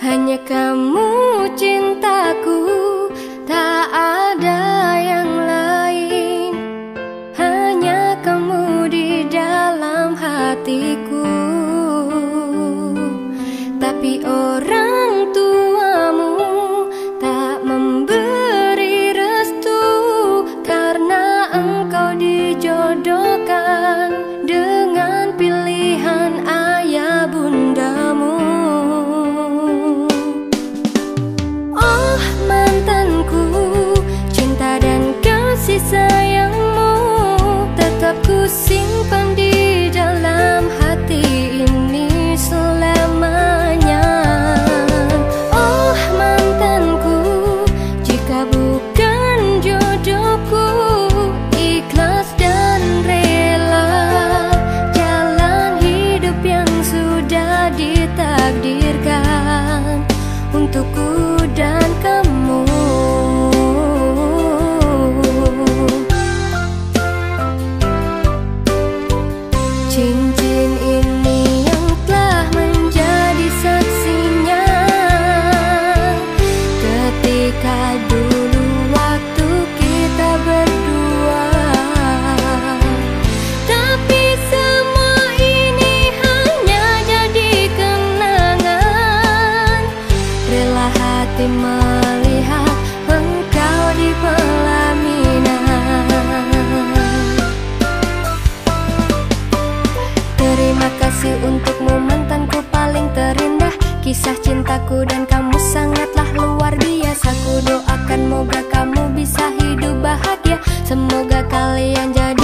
hanya kamu cintaku. I do Kisah cintaku dan kamu sangatlah luar biasa Ku doakan moga kamu bisa hidup bahagia. Semoga kalian jadi